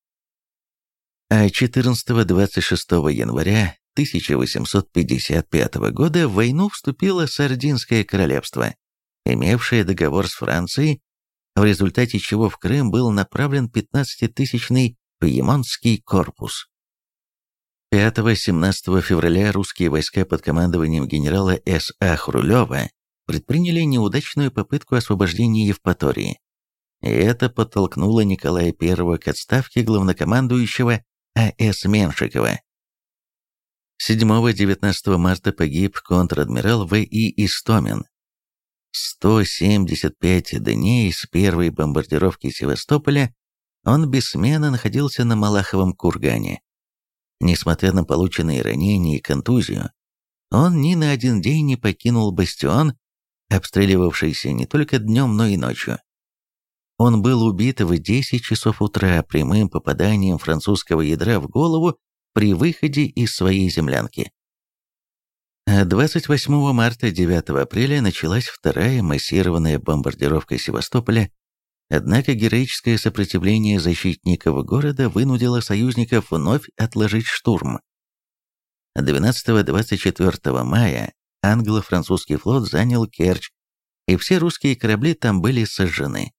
А 14-26 января 1855 года в войну вступило Сардинское королевство, имевшее договор с Францией, в результате чего в Крым был направлен 15-тысячный Пьемонтский корпус. 5-17 февраля русские войска под командованием генерала С.А. Хрулева предприняли неудачную попытку освобождения Евпатории. И это подтолкнуло Николая I к отставке главнокомандующего А.С. Меншикова. 7-19 марта погиб контр-адмирал В.И. Истомин. 175 дней с первой бомбардировки Севастополя он бессменно находился на Малаховом кургане. Несмотря на полученные ранения и контузию, он ни на один день не покинул бастион обстреливавшийся не только днем, но и ночью. Он был убит в 10 часов утра прямым попаданием французского ядра в голову при выходе из своей землянки. 28 марта 9 апреля началась вторая массированная бомбардировка Севастополя, однако героическое сопротивление защитников города вынудило союзников вновь отложить штурм. 12-24 мая англо-французский флот занял Керчь, и все русские корабли там были сожжены.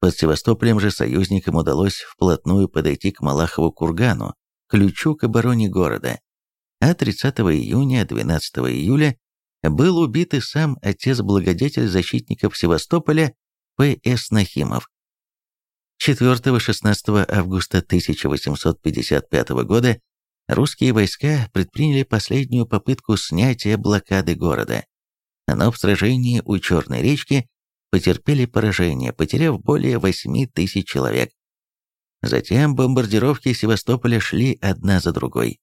Под Севастополем же союзникам удалось вплотную подойти к Малахову кургану, ключу к обороне города. А 30 июня, 12 июля был убит и сам отец-благодетель защитников Севастополя П.С. Нахимов. 4-16 августа 1855 года русские войска предприняли последнюю попытку снятия блокады города, но в сражении у Черной речки потерпели поражение, потеряв более 8 тысяч человек. Затем бомбардировки Севастополя шли одна за другой,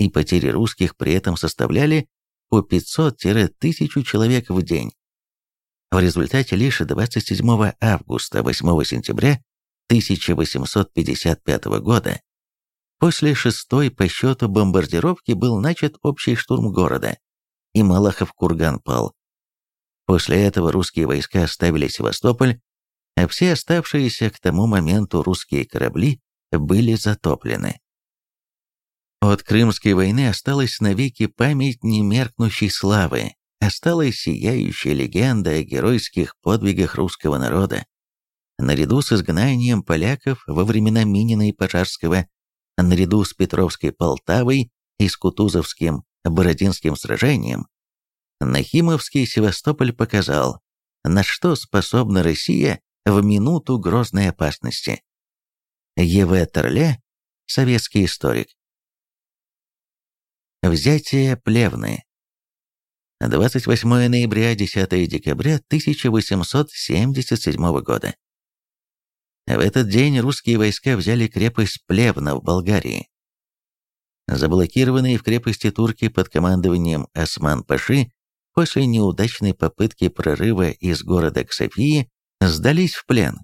и потери русских при этом составляли по 500-1000 человек в день. В результате лишь 27 августа 8 сентября 1855 года После шестой по счету бомбардировки был начат общий штурм города, и Малахов-Курган пал. После этого русские войска оставили Севастополь, а все оставшиеся к тому моменту русские корабли были затоплены. От Крымской войны осталась навеки память немеркнущей славы, осталась сияющая легенда о геройских подвигах русского народа. Наряду с изгнанием поляков во времена Минина и Пожарского наряду с Петровской Полтавой и с Кутузовским Бородинским сражением, Нахимовский Севастополь показал, на что способна Россия в минуту грозной опасности. Е.В. Торле, советский историк. Взятие Плевны. 28 ноября, 10 декабря 1877 года. В этот день русские войска взяли крепость Плевна в Болгарии. Заблокированные в крепости турки под командованием Осман-Паши после неудачной попытки прорыва из города к Софии сдались в плен.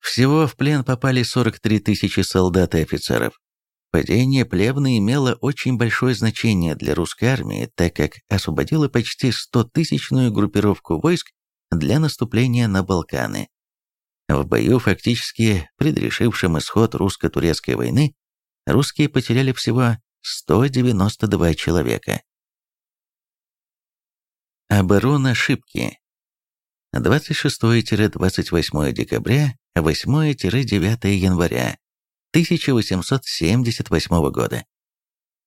Всего в плен попали 43 тысячи солдат и офицеров. Падение Плевны имело очень большое значение для русской армии, так как освободило почти 100-тысячную группировку войск для наступления на Балканы. В бою, фактически предрешившем исход русско-турецкой войны, русские потеряли всего 192 человека. Оборона Шипки 26-28 декабря, 8-9 января 1878 года.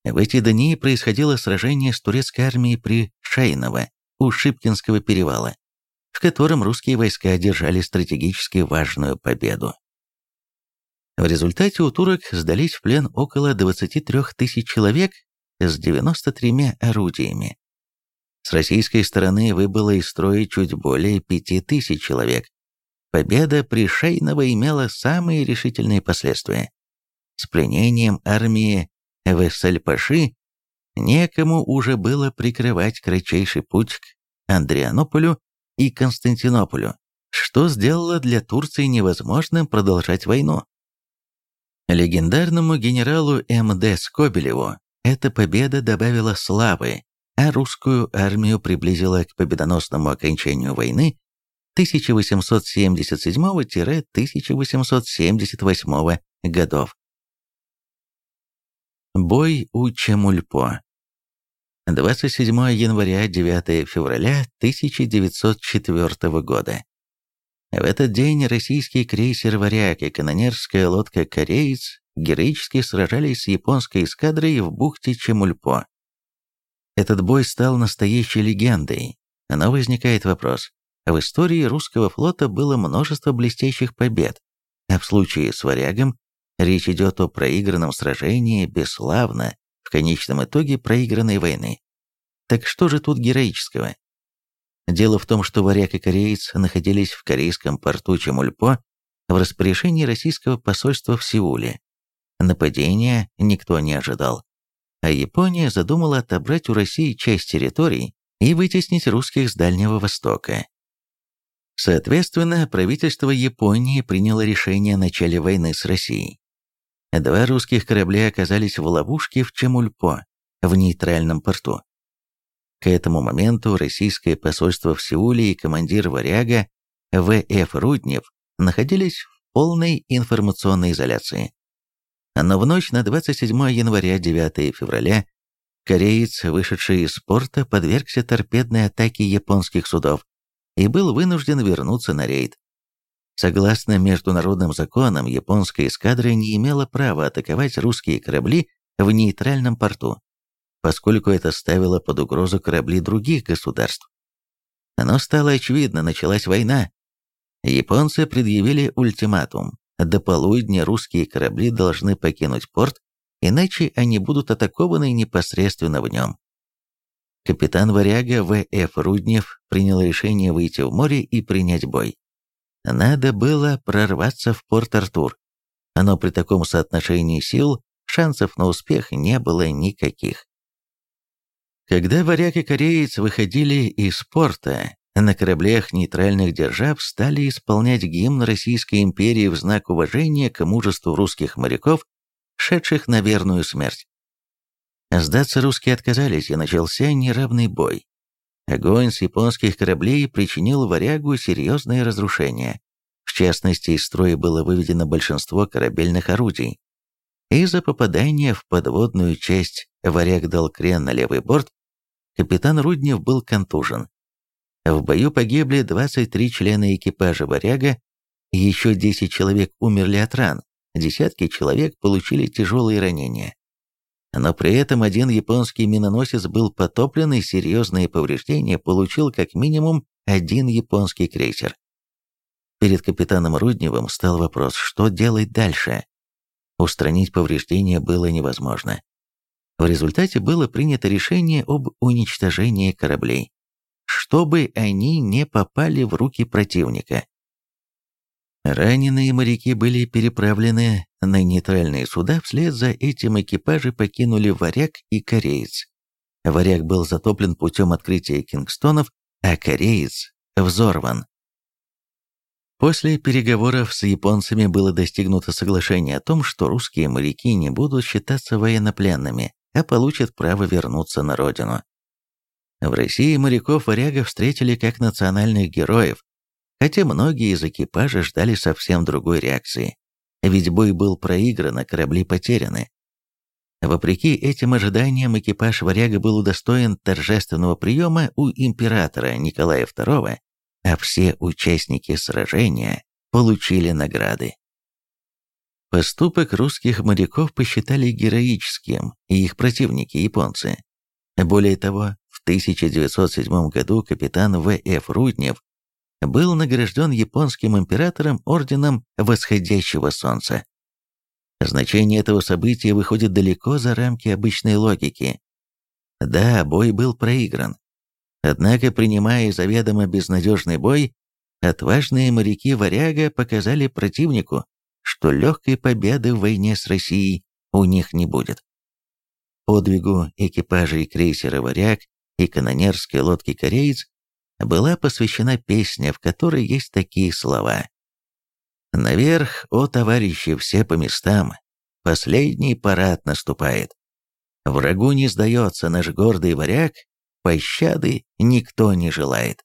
В эти дни происходило сражение с турецкой армией при Шайново у Шипкинского перевала, в котором русские войска одержали стратегически важную победу. В результате у турок сдались в плен около 23 тысяч человек с 93 орудиями. С российской стороны выбыло из строя чуть более 5 тысяч человек, Победа при Шейново имела самые решительные последствия. С пленением армии Вессельпаши некому уже было прикрывать кратчайший путь к Андрианополю и Константинополю, что сделало для Турции невозможным продолжать войну. Легендарному генералу М.Д. Скобелеву эта победа добавила славы, а русскую армию приблизила к победоносному окончанию войны 1877-1878 годов. Бой у Чемульпо. 27 января 9 февраля 1904 года. В этот день российский крейсер «Варяг» и канонерская лодка «Кореец» героически сражались с японской эскадрой в бухте Чемульпо. Этот бой стал настоящей легендой, но возникает вопрос, в истории русского флота было множество блестящих побед, а в случае с «Варягом» речь идет о проигранном сражении бесславно, в конечном итоге проигранной войны. Так что же тут героического? Дело в том, что «Варяг» и «Кореец» находились в корейском порту Чемульпо в распоряжении российского посольства в Сеуле. Нападения никто не ожидал. А Япония задумала отобрать у России часть территорий и вытеснить русских с Дальнего Востока. Соответственно, правительство Японии приняло решение о начале войны с Россией. Два русских корабля оказались в ловушке в Чемульпо, в нейтральном порту. К этому моменту российское посольство в Сеуле и командир «Варяга» В.Ф. Руднев находились в полной информационной изоляции. Но в ночь на 27 января 9 февраля кореец, вышедший из порта, подвергся торпедной атаке японских судов, и был вынужден вернуться на рейд. Согласно международным законам, японская эскадра не имела права атаковать русские корабли в нейтральном порту, поскольку это ставило под угрозу корабли других государств. Но стало очевидно, началась война. Японцы предъявили ультиматум. До полудня русские корабли должны покинуть порт, иначе они будут атакованы непосредственно в нем. Капитан «Варяга» В.Ф. Руднев принял решение выйти в море и принять бой. Надо было прорваться в Порт-Артур, но при таком соотношении сил шансов на успех не было никаких. Когда «Варяг» и «Кореец» выходили из порта, на кораблях нейтральных держав стали исполнять гимн Российской империи в знак уважения к мужеству русских моряков, шедших на верную смерть. Сдаться русские отказались, и начался неравный бой. Огонь с японских кораблей причинил «Варягу» серьезные разрушения. В частности, из строя было выведено большинство корабельных орудий. Из-за попадания в подводную часть «Варяг» дал крен на левый борт, капитан Руднев был контужен. В бою погибли 23 члена экипажа «Варяга», еще 10 человек умерли от ран, десятки человек получили тяжелые ранения но при этом один японский миноносец был потоплен и серьезные повреждения получил как минимум один японский крейсер. Перед капитаном Рудневым стал вопрос, что делать дальше. Устранить повреждения было невозможно. В результате было принято решение об уничтожении кораблей, чтобы они не попали в руки противника. Раненые моряки были переправлены на нейтральные суда, вслед за этим экипажи покинули «Варяг» и «Кореец». «Варяг» был затоплен путем открытия кингстонов, а «Кореец» взорван. После переговоров с японцами было достигнуто соглашение о том, что русские моряки не будут считаться военнопленными, а получат право вернуться на родину. В России моряков-варягов встретили как национальных героев, хотя многие из экипажа ждали совсем другой реакции, ведь бой был проигран, а корабли потеряны. Вопреки этим ожиданиям, экипаж «Варяга» был удостоен торжественного приема у императора Николая II, а все участники сражения получили награды. Поступок русских моряков посчитали героическим, и их противники, японцы. Более того, в 1907 году капитан В.Ф. Руднев был награжден японским императором орденом Восходящего Солнца. Значение этого события выходит далеко за рамки обычной логики. Да, бой был проигран. Однако, принимая заведомо безнадежный бой, отважные моряки «Варяга» показали противнику, что легкой победы в войне с Россией у них не будет. Подвигу экипажей крейсера «Варяг» и канонерской лодки «Кореец» была посвящена песня, в которой есть такие слова. «Наверх, о товарищи, все по местам, последний парад наступает. Врагу не сдается наш гордый варяг, пощады никто не желает.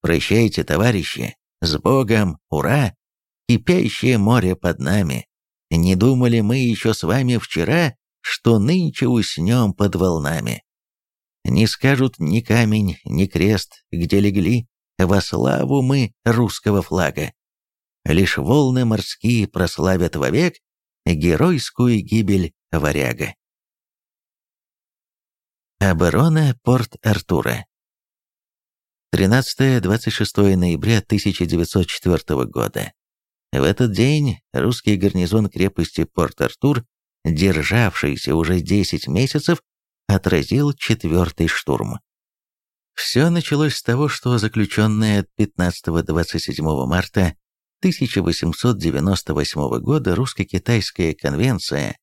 Прощайте, товарищи, с Богом, ура! Кипящее море под нами. Не думали мы еще с вами вчера, что нынче уснем под волнами. Не скажут ни камень, ни крест, где легли, во славу мы русского флага. Лишь волны морские прославят вовек геройскую гибель варяга. Оборона Порт-Артура 13-26 ноября 1904 года. В этот день русский гарнизон крепости Порт-Артур, державшийся уже 10 месяцев, отразил четвертый штурм. Все началось с того, что заключенная от 15-27 марта 1898 года русско-китайская конвенция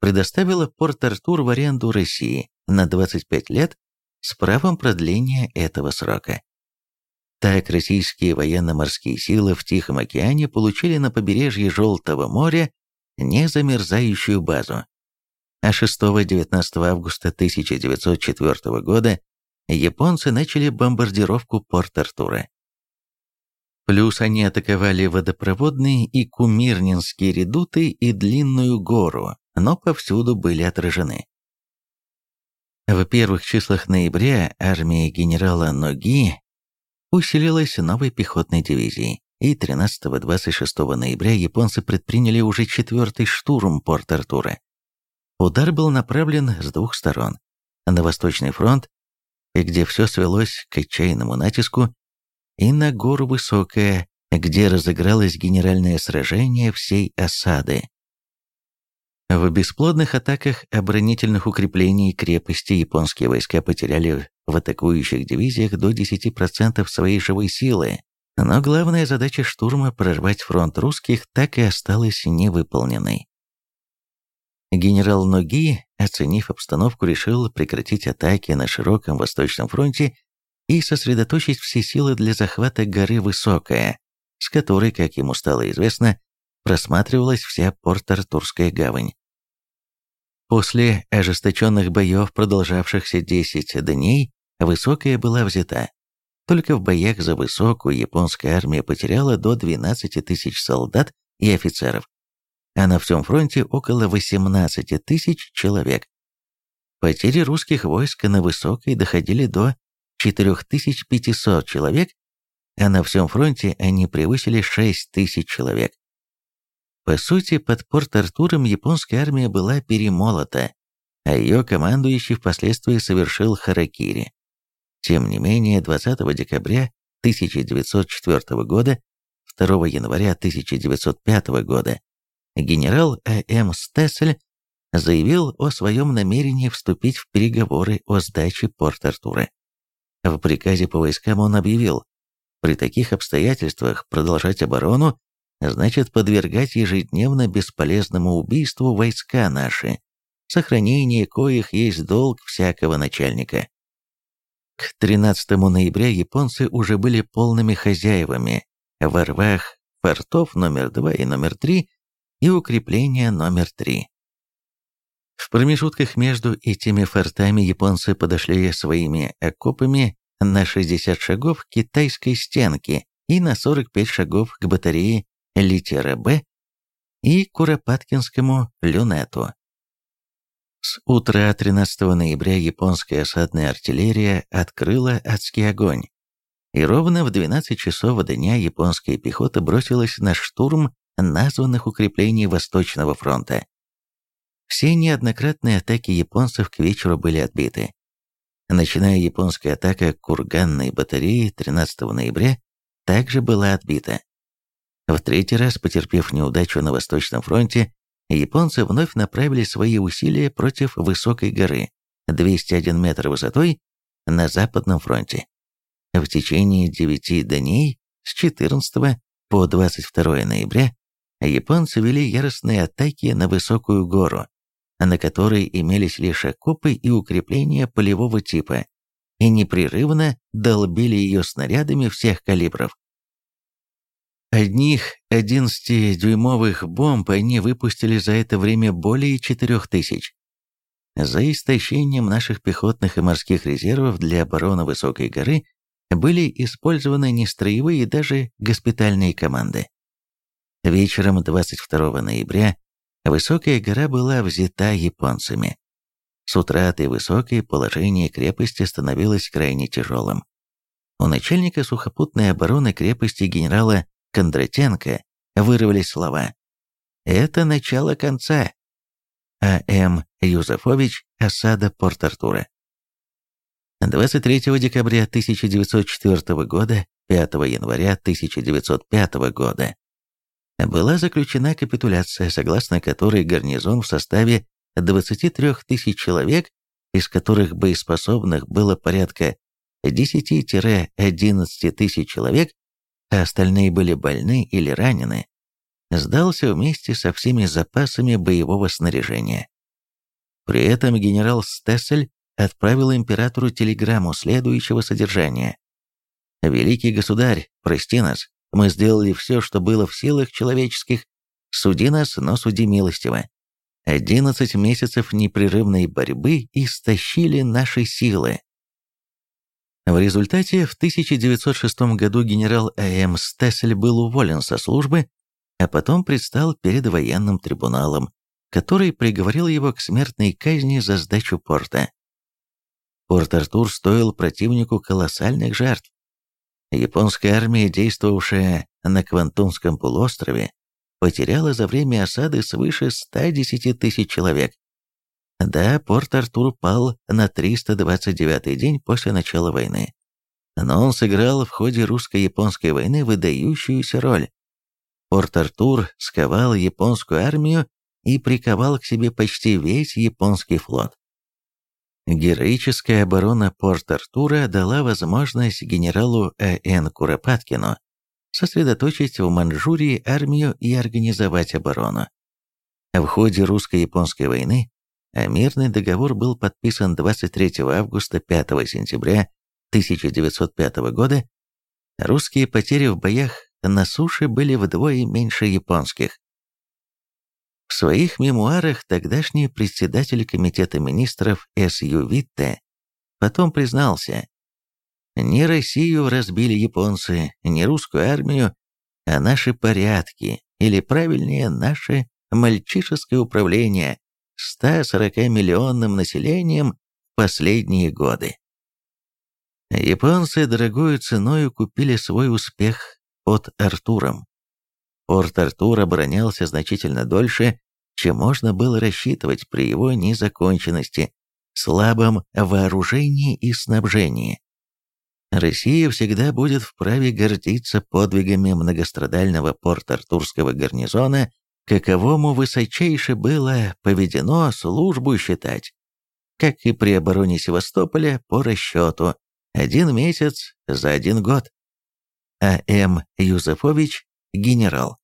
предоставила Порт-Артур в аренду России на 25 лет с правом продления этого срока. Так российские военно-морские силы в Тихом океане получили на побережье Желтого моря незамерзающую базу, а 6-19 августа 1904 года японцы начали бомбардировку Порт-Артура. Плюс они атаковали водопроводные и кумирнинские редуты и длинную гору, но повсюду были отражены. В первых числах ноября армия генерала Ноги усилилась новой пехотной дивизией, и 13-26 ноября японцы предприняли уже четвертый штурм Порт-Артура. Удар был направлен с двух сторон. На Восточный фронт, где все свелось к отчаянному натиску, и на гору Высокая, где разыгралось генеральное сражение всей осады. В бесплодных атаках оборонительных укреплений и крепости японские войска потеряли в атакующих дивизиях до 10% своей живой силы, но главная задача штурма прорвать фронт русских так и осталась невыполненной. Генерал Ноги, оценив обстановку, решил прекратить атаки на широком Восточном фронте и сосредоточить все силы для захвата горы Высокая, с которой, как ему стало известно, просматривалась вся Порт-Артурская гавань. После ожесточенных боев, продолжавшихся 10 дней, Высокая была взята. Только в боях за Высокую японская армия потеряла до 12 тысяч солдат и офицеров, а на всем фронте около 18 тысяч человек. Потери русских войск на Высокой доходили до 4500 человек, а на всем фронте они превысили 6 тысяч человек. По сути, под Порт-Артуром японская армия была перемолота, а ее командующий впоследствии совершил харакири. Тем не менее, 20 декабря 1904 года, 2 января 1905 года генерал А.М. Стессель заявил о своем намерении вступить в переговоры о сдаче Порт-Артура. В приказе по войскам он объявил, при таких обстоятельствах продолжать оборону значит подвергать ежедневно бесполезному убийству войска наши, сохранение коих есть долг всякого начальника. К 13 ноября японцы уже были полными хозяевами во рвах фортов номер 2 и номер 3 и укрепления номер 3. В промежутках между этими фортами японцы подошли своими окопами на 60 шагов к китайской стенке и на 45 шагов к батарее литера «Б» и Куропаткинскому люнету. С утра 13 ноября японская осадная артиллерия открыла адский огонь, и ровно в 12 часов дня японская пехота бросилась на штурм названных укреплений Восточного фронта. Все неоднократные атаки японцев к вечеру были отбиты. Начиная японская атака курганной батареи 13 ноября также была отбита. В третий раз, потерпев неудачу на Восточном фронте, японцы вновь направили свои усилия против высокой горы, 201 метр высотой, на Западном фронте. В течение 9 дней с 14 по 22 ноября японцы вели яростные атаки на высокую гору, на которой имелись лишь окопы и укрепления полевого типа, и непрерывно долбили ее снарядами всех калибров. Одних 11-дюймовых бомб они выпустили за это время более 4000. За истощением наших пехотных и морских резервов для обороны Высокой горы были использованы нестроевые даже госпитальные команды. Вечером 22 ноября Высокая гора была взята японцами. С утратой высокой положение крепости становилось крайне тяжелым. У начальника сухопутной обороны крепости генерала Кондратенко вырвались слова «Это начало конца». А. М. Юзефович «Осада Порт-Артура». 23 декабря 1904 года, 5 января 1905 года была заключена капитуляция, согласно которой гарнизон в составе 23 тысяч человек, из которых боеспособных было порядка 10-11 тысяч человек, а остальные были больны или ранены, сдался вместе со всеми запасами боевого снаряжения. При этом генерал Стессель отправил императору телеграмму следующего содержания. «Великий государь, прости нас, мы сделали все, что было в силах человеческих. Суди нас, но суди милостиво. Одиннадцать месяцев непрерывной борьбы истощили наши силы. В результате в 1906 году генерал А.М. Стессель был уволен со службы, а потом предстал перед военным трибуналом, который приговорил его к смертной казни за сдачу порта. Порт-Артур стоил противнику колоссальных жертв. Японская армия, действовавшая на Квантунском полуострове, потеряла за время осады свыше 110 тысяч человек. Да, Порт-Артур пал на 329-й день после начала войны. Но он сыграл в ходе русско-японской войны выдающуюся роль. Порт-Артур сковал японскую армию и приковал к себе почти весь японский флот. Героическая оборона Порт-Артура дала возможность генералу А.Н. Куропаткину сосредоточить в Манчжурии армию и организовать оборону. В ходе русско-японской войны мирный договор был подписан 23 августа 5 сентября 1905 года. Русские потери в боях на суше были вдвое меньше японских. В своих мемуарах тогдашний председатель Комитета министров С.Ю. Витте потом признался, «Не Россию разбили японцы, не русскую армию, а наши порядки, или правильнее, наше мальчишеское управление 140-миллионным населением последние годы». Японцы дорогой ценой купили свой успех под Артуром. Порт Артур оборонялся значительно дольше, чем можно было рассчитывать при его незаконченности, слабом вооружении и снабжении. Россия всегда будет вправе гордиться подвигами многострадального порт-артурского гарнизона каковому высочайше было поведено службу считать, как и при обороне Севастополя по расчету, один месяц за один год. А. М. Юзефович, генерал.